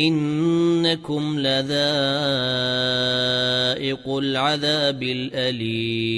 إنكم لذائق العذاب الأليم.